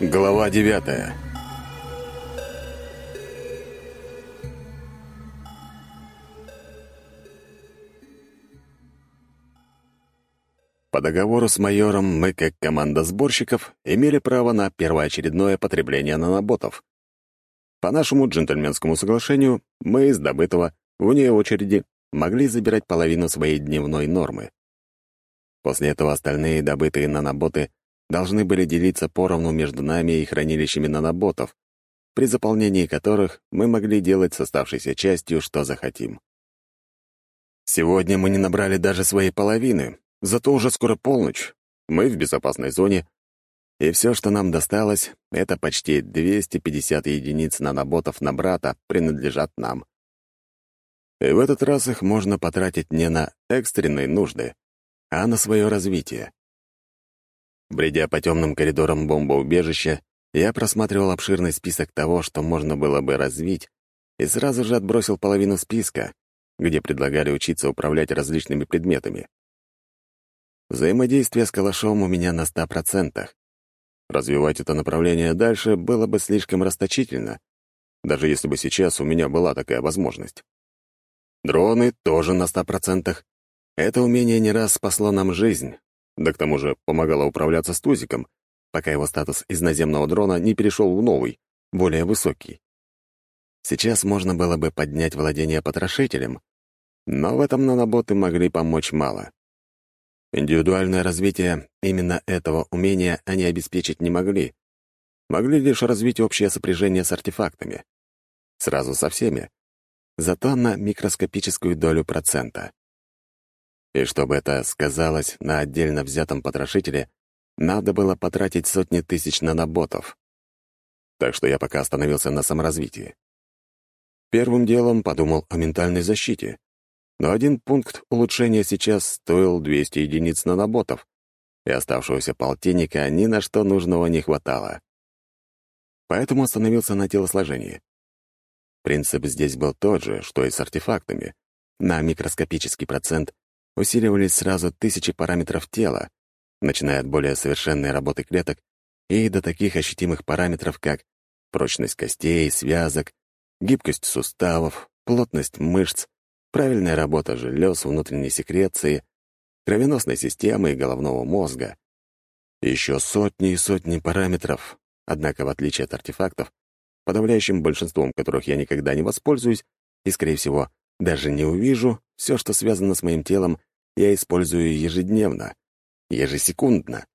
Глава девятая По договору с майором мы, как команда сборщиков, имели право на первоочередное потребление наноботов. По нашему джентльменскому соглашению мы из добытого, вне очереди, могли забирать половину своей дневной нормы. После этого остальные добытые наноботы должны были делиться поровну между нами и хранилищами наноботов, при заполнении которых мы могли делать с оставшейся частью, что захотим. Сегодня мы не набрали даже своей половины, зато уже скоро полночь, мы в безопасной зоне, и все, что нам досталось, это почти 250 единиц наноботов на брата принадлежат нам. И в этот раз их можно потратить не на экстренные нужды, а на свое развитие. Бредя по темным коридорам бомбоубежища, я просматривал обширный список того, что можно было бы развить, и сразу же отбросил половину списка, где предлагали учиться управлять различными предметами. Взаимодействие с калашом у меня на ста процентах. Развивать это направление дальше было бы слишком расточительно, даже если бы сейчас у меня была такая возможность. Дроны тоже на ста процентах. Это умение не раз спасло нам жизнь, да к тому же помогало управляться с Тузиком, пока его статус из наземного дрона не перешел в новый, более высокий. Сейчас можно было бы поднять владение потрошителем, но в этом наноботы могли помочь мало. Индивидуальное развитие именно этого умения они обеспечить не могли. Могли лишь развить общее сопряжение с артефактами. Сразу со всеми. Зато на микроскопическую долю процента. И чтобы это сказалось на отдельно взятом потрошителе, надо было потратить сотни тысяч наноботов. Так что я пока остановился на саморазвитии. Первым делом подумал о ментальной защите. Но один пункт улучшения сейчас стоил 200 единиц наноботов, и оставшегося полтинника ни на что нужного не хватало. Поэтому остановился на телосложении. Принцип здесь был тот же, что и с артефактами. На микроскопический процент усиливались сразу тысячи параметров тела, начиная от более совершенной работы клеток и до таких ощутимых параметров, как прочность костей, связок, гибкость суставов, плотность мышц, правильная работа желез, внутренней секреции, кровеносной системы и головного мозга. Еще сотни и сотни параметров, однако, в отличие от артефактов, подавляющим большинством которых я никогда не воспользуюсь и, скорее всего, даже не увижу, все, что связано с моим телом, я использую ежедневно, ежесекундно.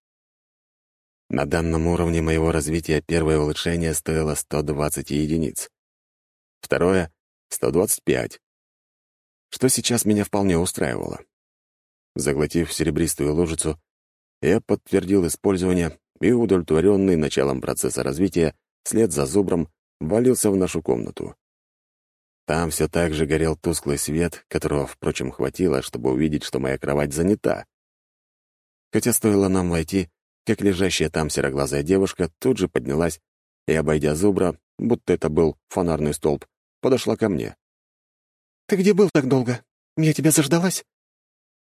На данном уровне моего развития первое улучшение стоило 120 единиц. Второе — 125. Что сейчас меня вполне устраивало. Заглотив серебристую лужицу, я подтвердил использование и, удовлетворенный началом процесса развития, вслед за зубром валился в нашу комнату. Там все так же горел тусклый свет, которого, впрочем, хватило, чтобы увидеть, что моя кровать занята. Хотя стоило нам войти, как лежащая там сероглазая девушка тут же поднялась и, обойдя зубра, будто это был фонарный столб, подошла ко мне. «Ты где был так долго? Я тебя заждалась?»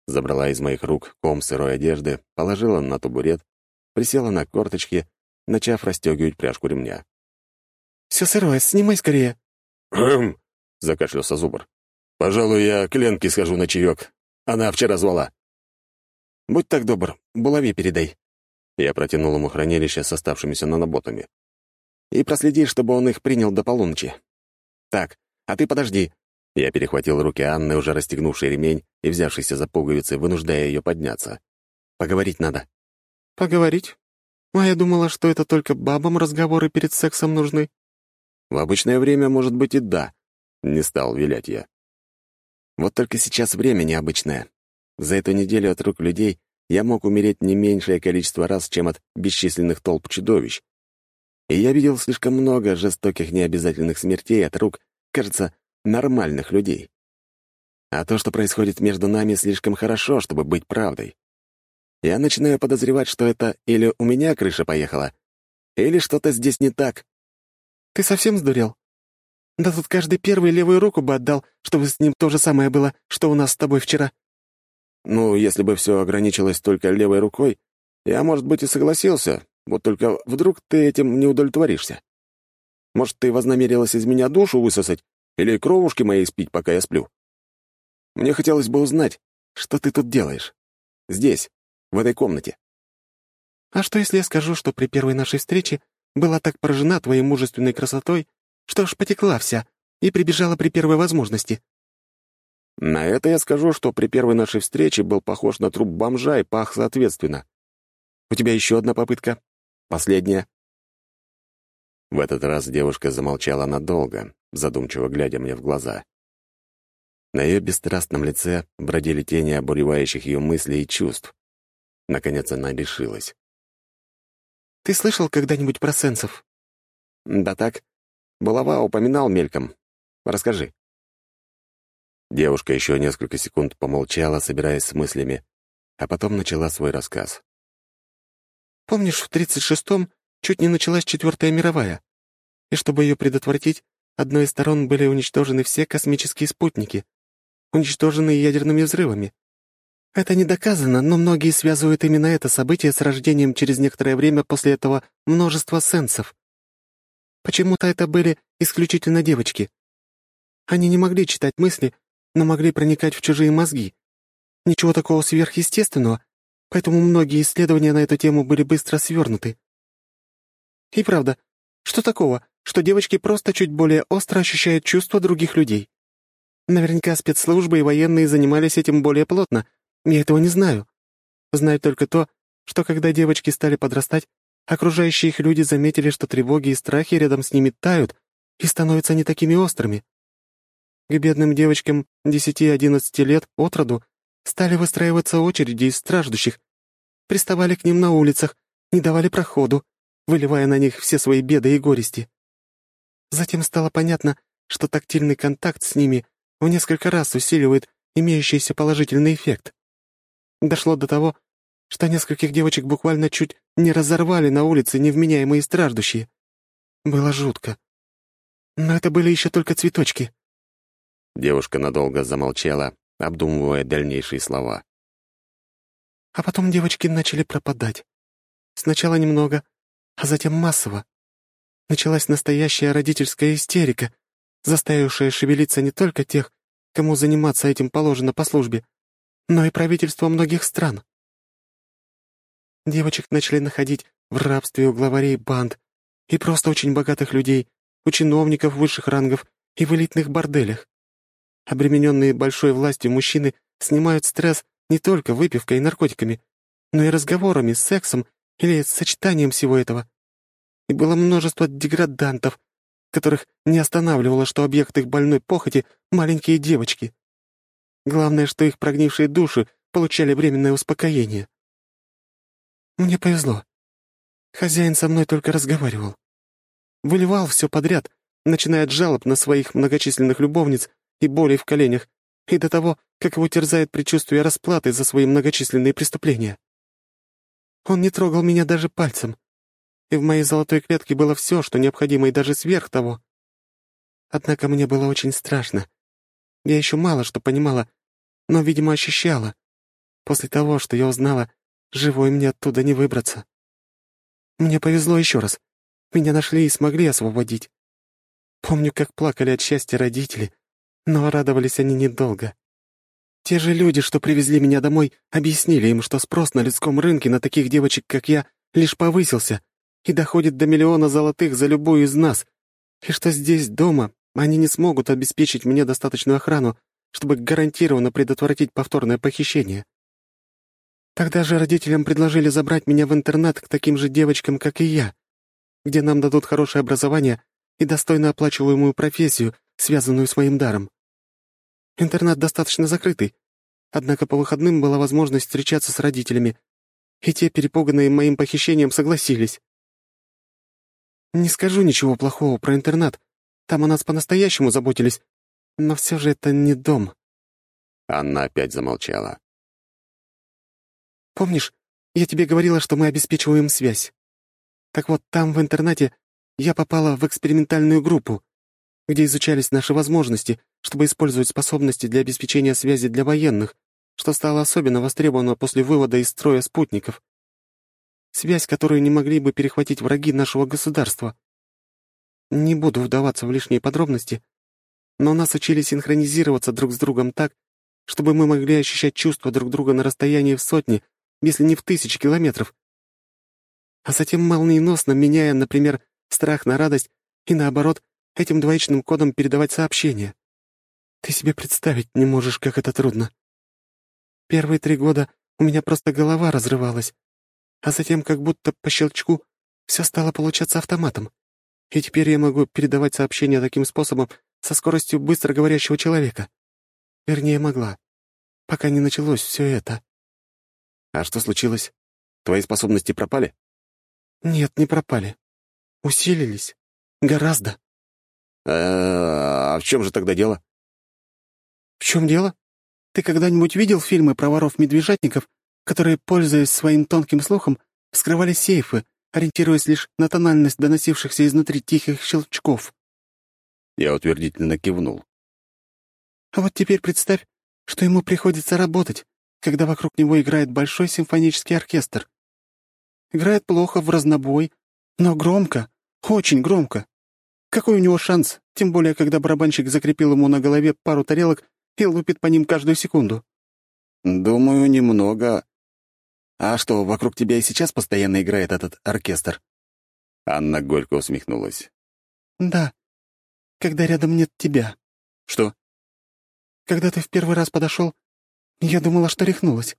Забрала из моих рук ком сырой одежды, положила на табурет, присела на корточки, начав расстегивать пряжку ремня. «Все сырое, снимай скорее!» «Хм!» — закашлялся Зубр. «Пожалуй, я к Ленке схожу на чаек. Она вчера звала». «Будь так добр, булави передай». Я протянул ему хранилище с оставшимися наноботами. «И проследи, чтобы он их принял до полуночи. Так, а ты подожди». Я перехватил руки Анны, уже расстегнувшей ремень и взявшейся за пуговицы, вынуждая ее подняться. «Поговорить надо». «Поговорить? А я думала, что это только бабам разговоры перед сексом нужны». «В обычное время, может быть, и да», — не стал вилять я. «Вот только сейчас время необычное. За эту неделю от рук людей я мог умереть не меньшее количество раз, чем от бесчисленных толп чудовищ. И я видел слишком много жестоких необязательных смертей от рук, кажется, нормальных людей. А то, что происходит между нами, слишком хорошо, чтобы быть правдой. Я начинаю подозревать, что это или у меня крыша поехала, или что-то здесь не так. Ты совсем сдурел? Да тут каждый первый левую руку бы отдал, чтобы с ним то же самое было, что у нас с тобой вчера. Ну, если бы все ограничилось только левой рукой, я, может быть, и согласился, Вот только вдруг ты этим не удовлетворишься. Может, ты вознамерилась из меня душу высосать или кровушки моей спить, пока я сплю? Мне хотелось бы узнать, что ты тут делаешь. Здесь, в этой комнате. А что, если я скажу, что при первой нашей встрече была так поражена твоей мужественной красотой, что аж потекла вся и прибежала при первой возможности?» На это я скажу, что при первой нашей встрече был похож на труп бомжа и пах соответственно. У тебя еще одна попытка. Последняя. В этот раз девушка замолчала надолго, задумчиво глядя мне в глаза. На ее бесстрастном лице бродили тени обуревающих ее мыслей и чувств. Наконец она решилась. «Ты слышал когда-нибудь про сенсов?» «Да так. Булава упоминал мельком. Расскажи». Девушка еще несколько секунд помолчала, собираясь с мыслями, а потом начала свой рассказ. «Помнишь, в 36-м чуть не началась Четвертая мировая, и чтобы ее предотвратить, одной из сторон были уничтожены все космические спутники, уничтоженные ядерными взрывами. Это не доказано, но многие связывают именно это событие с рождением через некоторое время после этого множества сенсов. Почему-то это были исключительно девочки. Они не могли читать мысли, но могли проникать в чужие мозги. Ничего такого сверхъестественного, поэтому многие исследования на эту тему были быстро свернуты. И правда, что такого, что девочки просто чуть более остро ощущают чувства других людей? Наверняка спецслужбы и военные занимались этим более плотно. Я этого не знаю. Знаю только то, что когда девочки стали подрастать, окружающие их люди заметили, что тревоги и страхи рядом с ними тают и становятся не такими острыми. К бедным девочкам 10-11 лет от роду стали выстраиваться очереди из страждущих, приставали к ним на улицах, не давали проходу, выливая на них все свои беды и горести. Затем стало понятно, что тактильный контакт с ними в несколько раз усиливает имеющийся положительный эффект. Дошло до того, что нескольких девочек буквально чуть не разорвали на улице невменяемые страждущие. Было жутко. Но это были еще только цветочки. Девушка надолго замолчала, обдумывая дальнейшие слова. А потом девочки начали пропадать. Сначала немного, а затем массово. Началась настоящая родительская истерика, заставившая шевелиться не только тех, кому заниматься этим положено по службе, но и правительство многих стран. Девочек начали находить в рабстве у главарей банд и просто очень богатых людей, у чиновников высших рангов и в элитных борделях. Обремененные большой властью мужчины снимают стресс не только выпивкой и наркотиками, но и разговорами, сексом или сочетанием всего этого. И было множество деградантов, которых не останавливало, что объект их больной похоти — маленькие девочки. Главное, что их прогнившие души получали временное успокоение. Мне повезло. Хозяин со мной только разговаривал. Выливал все подряд, начиная от жалоб на своих многочисленных любовниц и боли в коленях, и до того, как его терзает предчувствие расплаты за свои многочисленные преступления. Он не трогал меня даже пальцем, и в моей золотой клетке было все, что необходимо, и даже сверх того. Однако мне было очень страшно. Я еще мало что понимала, но, видимо, ощущала. После того, что я узнала, живой мне оттуда не выбраться. Мне повезло еще раз. Меня нашли и смогли освободить. Помню, как плакали от счастья родители, но радовались они недолго. Те же люди, что привезли меня домой, объяснили им, что спрос на людском рынке на таких девочек, как я, лишь повысился и доходит до миллиона золотых за любую из нас, и что здесь, дома, они не смогут обеспечить мне достаточную охрану, чтобы гарантированно предотвратить повторное похищение. Тогда же родителям предложили забрать меня в интернат к таким же девочкам, как и я, где нам дадут хорошее образование и достойно оплачиваемую профессию, связанную с моим даром. Интернат достаточно закрытый, однако по выходным была возможность встречаться с родителями, и те, перепуганные моим похищением, согласились. Не скажу ничего плохого про интернат, там о нас по-настоящему заботились, но все же это не дом. Анна опять замолчала. Помнишь, я тебе говорила, что мы обеспечиваем связь? Так вот, там, в интернате, я попала в экспериментальную группу, где изучались наши возможности, чтобы использовать способности для обеспечения связи для военных, что стало особенно востребовано после вывода из строя спутников. связь, которую не могли бы перехватить враги нашего государства. Не буду вдаваться в лишние подробности, но нас учили синхронизироваться друг с другом так, чтобы мы могли ощущать чувства друг друга на расстоянии в сотни, если не в тысячи километров. А затем молниеносно, меняя, например, страх на радость и, наоборот, этим двоичным кодом передавать сообщения. Ты себе представить не можешь, как это трудно. Первые три года у меня просто голова разрывалась, а затем, как будто по щелчку, все стало получаться автоматом. И теперь я могу передавать сообщения таким способом со скоростью быстро говорящего человека. Вернее, могла. Пока не началось все это. А что случилось? Твои способности пропали? Нет, не пропали. Усилились. Гораздо. А, -а в чем же тогда дело? В чем дело? Ты когда-нибудь видел фильмы про воров-медвежатников, которые, пользуясь своим тонким слухом, вскрывали сейфы, ориентируясь лишь на тональность доносившихся изнутри тихих щелчков? Я утвердительно кивнул. А вот теперь представь, что ему приходится работать, когда вокруг него играет большой симфонический оркестр. Играет плохо, в разнобой, но громко, очень громко. Какой у него шанс, тем более, когда барабанщик закрепил ему на голове пару тарелок и лупит по ним каждую секунду? Думаю, немного. А что, вокруг тебя и сейчас постоянно играет этот оркестр? Анна горько усмехнулась. Да, когда рядом нет тебя. Что? Когда ты в первый раз подошел, я думала, что рехнулась.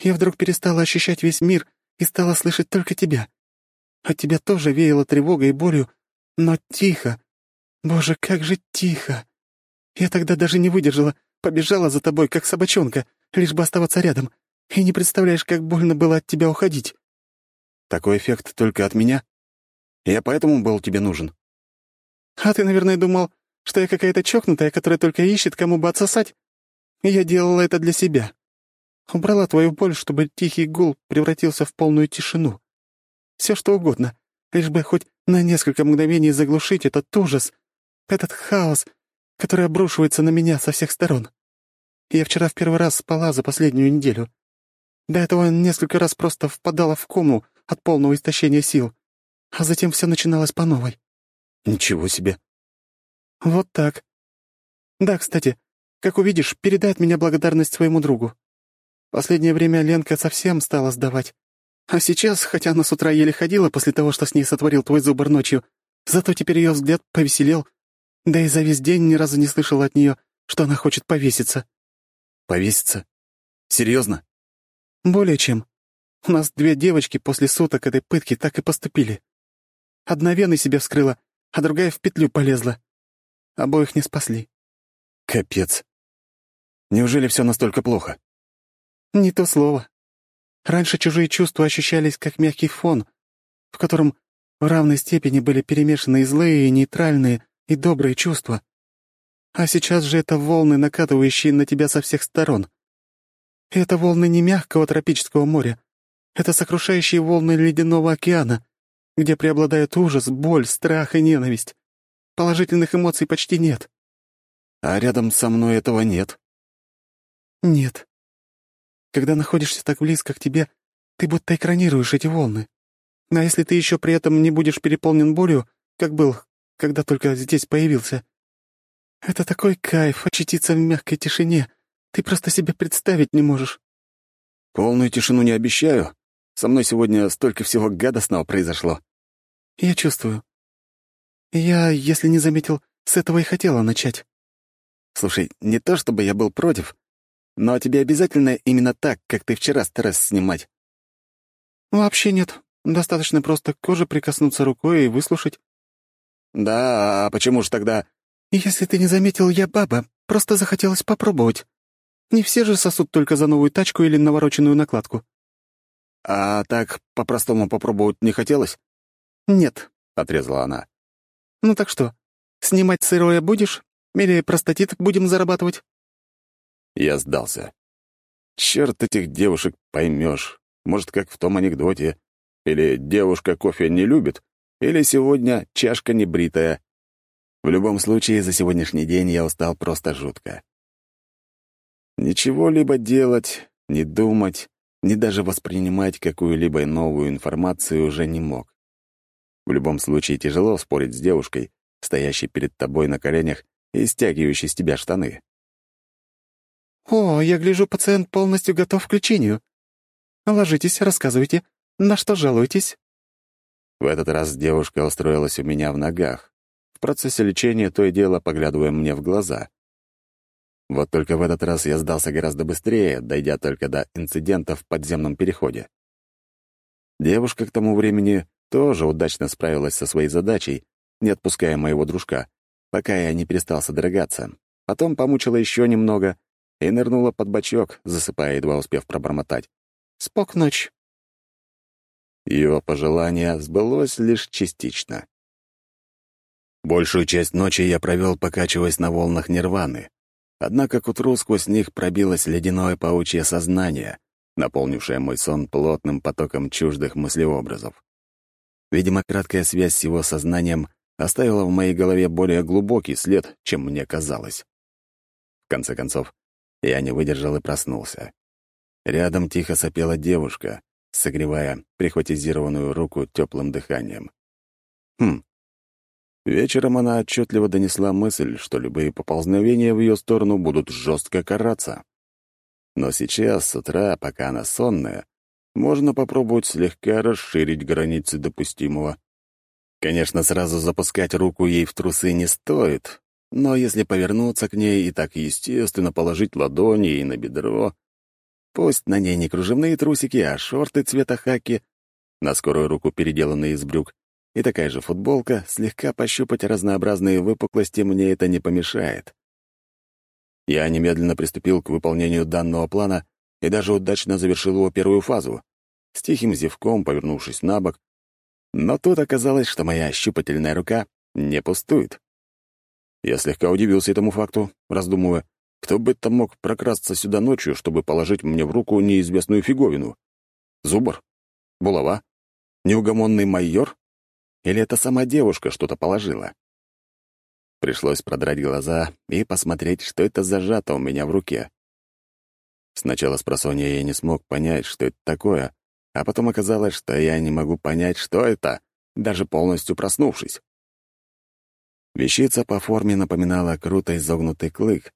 Я вдруг перестала ощущать весь мир и стала слышать только тебя. От тебя тоже веяло тревогой и болью, но тихо. Боже, как же тихо. Я тогда даже не выдержала, побежала за тобой, как собачонка, лишь бы оставаться рядом. И не представляешь, как больно было от тебя уходить. Такой эффект только от меня? Я поэтому был тебе нужен. А ты, наверное, думал, что я какая-то чокнутая, которая только ищет, кому бы отсосать. Я делала это для себя. Убрала твою боль, чтобы тихий гул превратился в полную тишину. Все что угодно, лишь бы хоть на несколько мгновений заглушить этот ужас, этот хаос, который обрушивается на меня со всех сторон. Я вчера в первый раз спала за последнюю неделю. До этого несколько раз просто впадала в кому от полного истощения сил, а затем все начиналось по новой. Ничего себе. «Вот так. Да, кстати, как увидишь, передай от меня благодарность своему другу. Последнее время Ленка совсем стала сдавать. А сейчас, хотя она с утра еле ходила после того, что с ней сотворил твой зубр ночью, зато теперь ее взгляд повеселел, да и за весь день ни разу не слышала от нее, что она хочет повеситься». «Повеситься? Серьезно? «Более чем. У нас две девочки после суток этой пытки так и поступили. Одна вены себе вскрыла, а другая в петлю полезла. Обоих не спасли. Капец. Неужели все настолько плохо? Не то слово. Раньше чужие чувства ощущались как мягкий фон, в котором в равной степени были перемешаны и злые, и нейтральные, и добрые чувства. А сейчас же это волны, накатывающие на тебя со всех сторон. И это волны не мягкого тропического моря. Это сокрушающие волны ледяного океана, где преобладают ужас, боль, страх и ненависть. Положительных эмоций почти нет. А рядом со мной этого нет. Нет. Когда находишься так близко к тебе, ты будто экранируешь эти волны. А если ты еще при этом не будешь переполнен болью, как был, когда только здесь появился, это такой кайф очутиться в мягкой тишине. Ты просто себе представить не можешь. Полную тишину не обещаю. Со мной сегодня столько всего гадостного произошло. Я чувствую. Я, если не заметил, с этого и хотела начать. Слушай, не то чтобы я был против, но тебе обязательно именно так, как ты вчера старался снимать. Вообще нет. Достаточно просто к коже прикоснуться рукой и выслушать. Да, а почему же тогда... Если ты не заметил, я баба. Просто захотелось попробовать. Не все же сосут только за новую тачку или навороченную накладку. А так по-простому попробовать не хотелось? Нет, — отрезала она. Ну так что, снимать сырое будешь? Или простатит будем зарабатывать?» Я сдался. Черт этих девушек поймешь. Может, как в том анекдоте. Или девушка кофе не любит, или сегодня чашка небритая. В любом случае, за сегодняшний день я устал просто жутко. Ничего либо делать, не думать, ни даже воспринимать какую-либо новую информацию уже не мог. В любом случае тяжело спорить с девушкой, стоящей перед тобой на коленях и стягивающей с тебя штаны. «О, я гляжу, пациент полностью готов к лечению. Ложитесь, рассказывайте, на что жалуетесь?» В этот раз девушка устроилась у меня в ногах, в процессе лечения то и дело поглядывая мне в глаза. Вот только в этот раз я сдался гораздо быстрее, дойдя только до инцидента в подземном переходе. Девушка к тому времени тоже удачно справилась со своей задачей, не отпуская моего дружка, пока я не перестал содрогаться. Потом помучила еще немного и нырнула под бочок, засыпая, едва успев пробормотать. «Спок ночь». Его пожелание сбылось лишь частично. Большую часть ночи я провел, покачиваясь на волнах нирваны. Однако к утру сквозь них пробилось ледяное паучье сознание, наполнившее мой сон плотным потоком чуждых мыслеобразов. Видимо, краткая связь с его сознанием оставила в моей голове более глубокий след, чем мне казалось. В конце концов, я не выдержал и проснулся. Рядом тихо сопела девушка, согревая прихватизированную руку теплым дыханием. Хм, Вечером она отчетливо донесла мысль, что любые поползновения в ее сторону будут жестко караться. Но сейчас, с утра, пока она сонная, можно попробовать слегка расширить границы допустимого. Конечно, сразу запускать руку ей в трусы не стоит, но если повернуться к ней и так естественно положить ладони ей на бедро, пусть на ней не кружевные трусики, а шорты цвета хаки, на скорую руку переделанные из брюк, и такая же футболка, слегка пощупать разнообразные выпуклости мне это не помешает. Я немедленно приступил к выполнению данного плана и даже удачно завершил его первую фазу, с тихим зевком повернувшись на бок, но тут оказалось, что моя щупательная рука не пустует. Я слегка удивился этому факту, раздумывая, кто бы там мог прокрасться сюда ночью, чтобы положить мне в руку неизвестную фиговину? Зубр? Булава? Неугомонный майор? Или это сама девушка что-то положила? Пришлось продрать глаза и посмотреть, что это зажато у меня в руке. Сначала с просонья я не смог понять, что это такое, а потом оказалось, что я не могу понять, что это, даже полностью проснувшись. Вещица по форме напоминала круто изогнутый клык,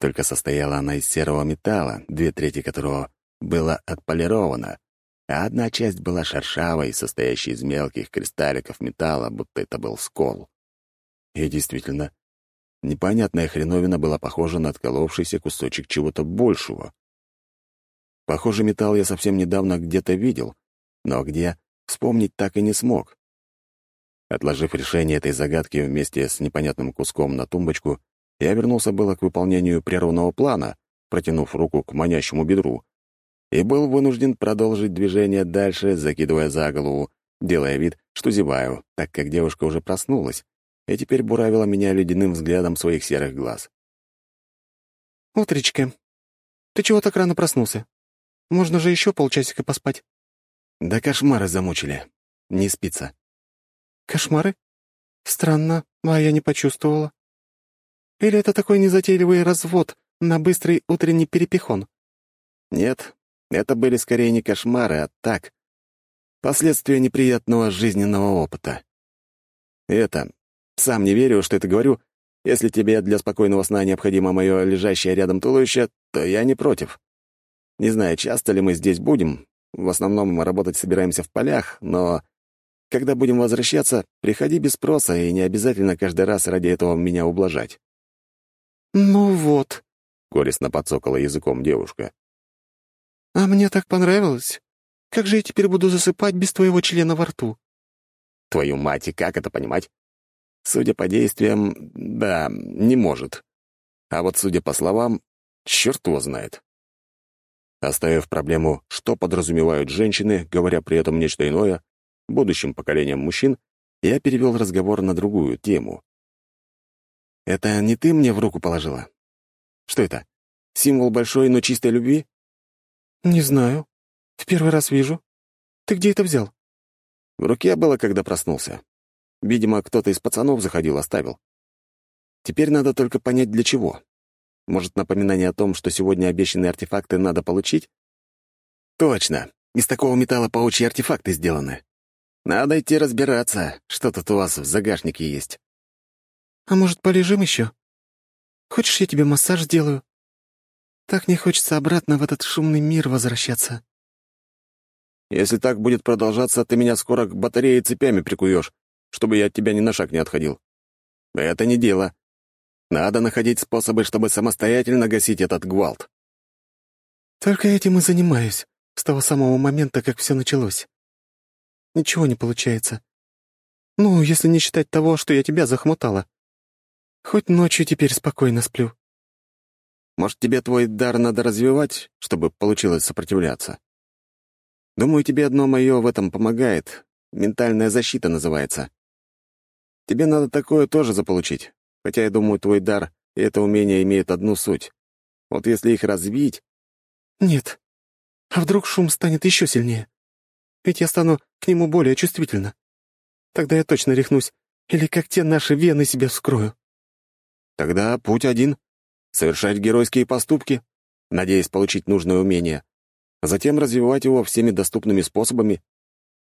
только состояла она из серого металла, две трети которого было отполировано, а одна часть была шершавой, состоящей из мелких кристалликов металла, будто это был скол. И действительно, непонятная хреновина была похожа на отколовшийся кусочек чего-то большего. Похожий металл я совсем недавно где-то видел, но где — вспомнить так и не смог. Отложив решение этой загадки вместе с непонятным куском на тумбочку, я вернулся было к выполнению прерванного плана, протянув руку к манящему бедру, и был вынужден продолжить движение дальше, закидывая за голову, делая вид, что зеваю, так как девушка уже проснулась и теперь буравила меня ледяным взглядом своих серых глаз. «Утречка, ты чего так рано проснулся? Можно же еще полчасика поспать». «Да кошмары замучили. Не спится». «Кошмары? Странно, а я не почувствовала. Или это такой незатейливый развод на быстрый утренний перепихон?» «Нет, это были скорее не кошмары, а так, последствия неприятного жизненного опыта. это, сам не верю, что это говорю, если тебе для спокойного сна необходимо мое лежащее рядом туловище, то я не против. Не знаю, часто ли мы здесь будем, в основном мы работать собираемся в полях, но когда будем возвращаться, приходи без спроса и не обязательно каждый раз ради этого меня ублажать». «Ну вот», — горестно подсокала языком девушка. «А мне так понравилось. Как же я теперь буду засыпать без твоего члена во рту?» «Твою мать, и как это понимать?» Судя по действиям, да, не может. А вот судя по словам, черт его знает. Оставив проблему, что подразумевают женщины, говоря при этом нечто иное, будущим поколением мужчин, я перевел разговор на другую тему. «Это не ты мне в руку положила? Что это? Символ большой, но чистой любви?» «Не знаю. В первый раз вижу. Ты где это взял?» В руке было, когда проснулся. Видимо, кто-то из пацанов заходил, оставил. Теперь надо только понять, для чего. Может, напоминание о том, что сегодня обещанные артефакты надо получить? Точно. Из такого металла паучьи артефакты сделаны. Надо идти разбираться, что тут у вас в загашнике есть. А может, полежим еще? Хочешь, я тебе массаж сделаю? Так не хочется обратно в этот шумный мир возвращаться. Если так будет продолжаться, ты меня скоро к батарее цепями прикуешь, чтобы я от тебя ни на шаг не отходил. Это не дело. Надо находить способы, чтобы самостоятельно гасить этот гвалт. Только этим и занимаюсь, с того самого момента, как все началось. Ничего не получается. Ну, если не считать того, что я тебя захмутала. Хоть ночью теперь спокойно сплю. Может, тебе твой дар надо развивать, чтобы получилось сопротивляться? Думаю, тебе одно мое в этом помогает. Ментальная защита называется. Тебе надо такое тоже заполучить. Хотя я думаю, твой дар и это умение имеют одну суть. Вот если их развить... Нет. А вдруг шум станет еще сильнее? Ведь я стану к нему более чувствительна. Тогда я точно рехнусь. Или как те наши вены себе вскрою. Тогда путь один — совершать геройские поступки, надеясь получить нужное умение а затем развивать его всеми доступными способами.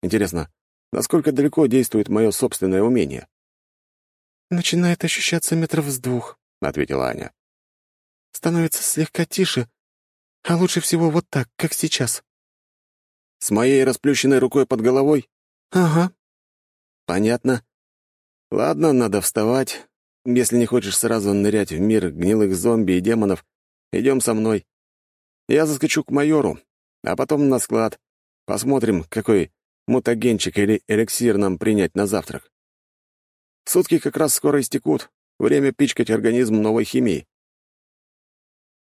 Интересно, насколько далеко действует мое собственное умение? «Начинает ощущаться метров с двух», — ответила Аня. «Становится слегка тише, а лучше всего вот так, как сейчас». «С моей расплющенной рукой под головой?» «Ага». «Понятно. Ладно, надо вставать. Если не хочешь сразу нырять в мир гнилых зомби и демонов, идем со мной. Я заскочу к майору, а потом на склад. Посмотрим, какой мутагенчик или эликсир нам принять на завтрак. Сутки как раз скоро истекут. Время пичкать организм новой химией.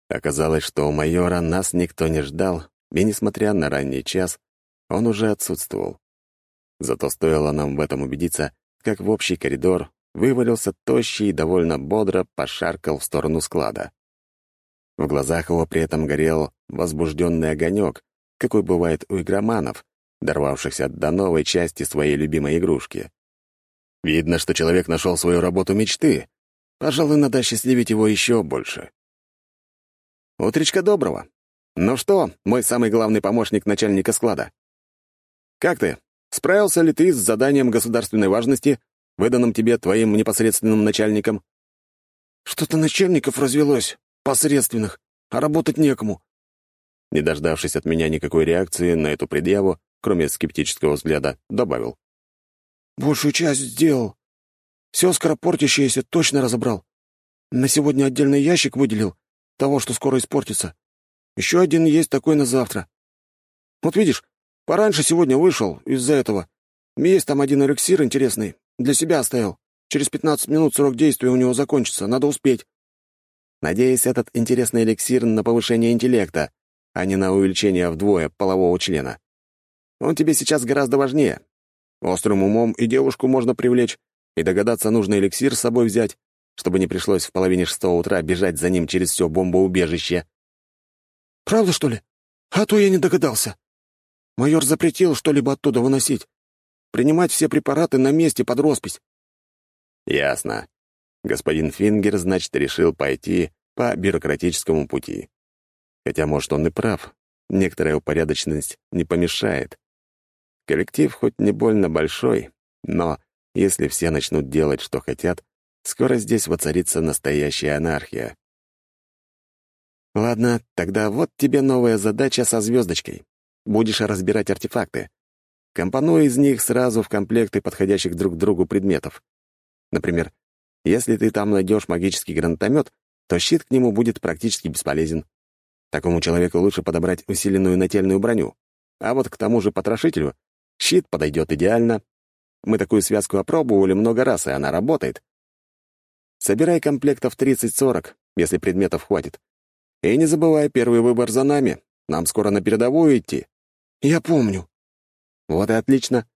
Оказалось, что у майора нас никто не ждал, и, несмотря на ранний час, он уже отсутствовал. Зато стоило нам в этом убедиться, как в общий коридор вывалился тощий и довольно бодро пошаркал в сторону склада. В глазах его при этом горел возбужденный огонек, какой бывает у игроманов, дорвавшихся до новой части своей любимой игрушки. Видно, что человек нашел свою работу мечты. Пожалуй, надо счастливить его еще больше. Утречка доброго. Ну что, мой самый главный помощник начальника склада? Как ты? Справился ли ты с заданием государственной важности, выданным тебе твоим непосредственным начальником? Что-то начальников развелось, посредственных, а работать некому. Не дождавшись от меня никакой реакции на эту предъяву, кроме скептического взгляда, добавил. «Большую часть сделал. Все скоропортящееся точно разобрал. На сегодня отдельный ящик выделил, того, что скоро испортится. Еще один есть такой на завтра. Вот видишь, пораньше сегодня вышел из-за этого. Есть там один эликсир интересный. Для себя оставил. Через пятнадцать минут срок действия у него закончится. Надо успеть. Надеюсь, этот интересный эликсир на повышение интеллекта, а не на увеличение вдвое полового члена. Он тебе сейчас гораздо важнее. Острым умом и девушку можно привлечь, и догадаться нужный эликсир с собой взять, чтобы не пришлось в половине шестого утра бежать за ним через все бомбоубежище. «Правда, что ли? А то я не догадался. Майор запретил что-либо оттуда выносить. Принимать все препараты на месте под роспись». «Ясно. Господин Фингер, значит, решил пойти по бюрократическому пути. Хотя, может, он и прав. Некоторая упорядоченность не помешает. Коллектив хоть не больно большой, но если все начнут делать, что хотят, скоро здесь воцарится настоящая анархия. Ладно, тогда вот тебе новая задача со звездочкой. Будешь разбирать артефакты. Компонуй из них сразу в комплекты подходящих друг к другу предметов. Например, если ты там найдешь магический гранатомет, то щит к нему будет практически бесполезен. Такому человеку лучше подобрать усиленную нательную броню. А вот к тому же потрошителю щит подойдет идеально. Мы такую связку опробовали много раз, и она работает. Собирай комплектов 30-40, если предметов хватит. И не забывай, первый выбор за нами. Нам скоро на передовую идти. Я помню. Вот и отлично.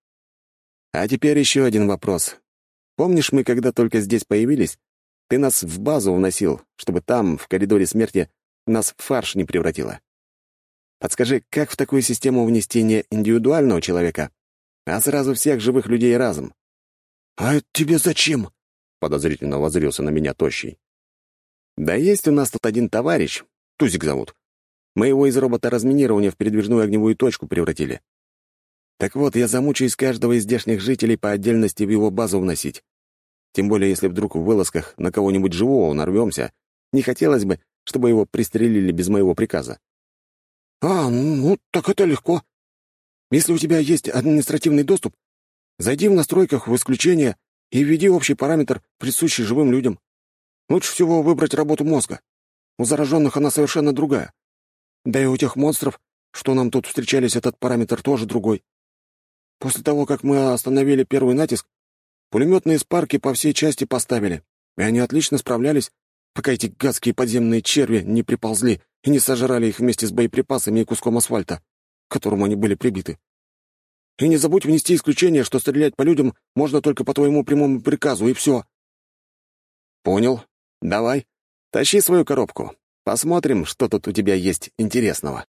А теперь еще один вопрос. Помнишь, мы когда только здесь появились, ты нас в базу вносил, чтобы там, в коридоре смерти, нас в фарш не превратило. Подскажи, как в такую систему внести не индивидуального человека, а сразу всех живых людей разом? «А это тебе зачем?» — подозрительно возрился на меня тощий. «Да есть у нас тут один товарищ, Тузик зовут. Мы его из робота разминирования в передвижную огневую точку превратили. Так вот, я замучаюсь каждого из здешних жителей по отдельности в его базу вносить. Тем более, если вдруг в вылазках на кого-нибудь живого нарвемся, не хотелось бы, чтобы его пристрелили без моего приказа. «А, ну, так это легко. Если у тебя есть административный доступ, зайди в настройках в исключение и введи общий параметр, присущий живым людям. Лучше всего выбрать работу мозга. У зараженных она совершенно другая. Да и у тех монстров, что нам тут встречались, этот параметр тоже другой. После того, как мы остановили первый натиск, пулеметные спарки по всей части поставили, и они отлично справлялись, пока эти гадские подземные черви не приползли и не сожрали их вместе с боеприпасами и куском асфальта, к которому они были прибиты. И не забудь внести исключение, что стрелять по людям можно только по твоему прямому приказу, и все. Понял. Давай, тащи свою коробку. Посмотрим, что тут у тебя есть интересного.